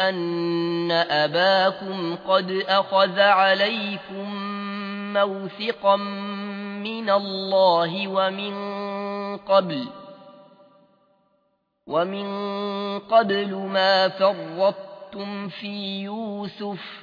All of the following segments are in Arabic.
أن أباكم قد أخذ عليكم موثقا من الله ومن قبل ومن قبل ما فرطتم في يوسف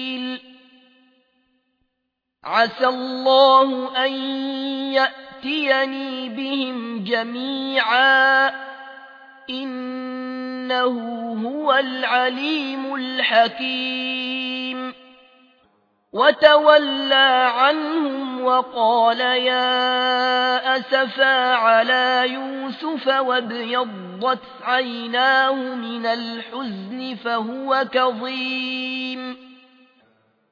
عسى الله أن يأتيني بهم جميعا. إنه هو العليم الحكيم. وتولى عنهم وقال يا أسفا على يوسف وابيضت عيناه من الحزن فهو كظيم.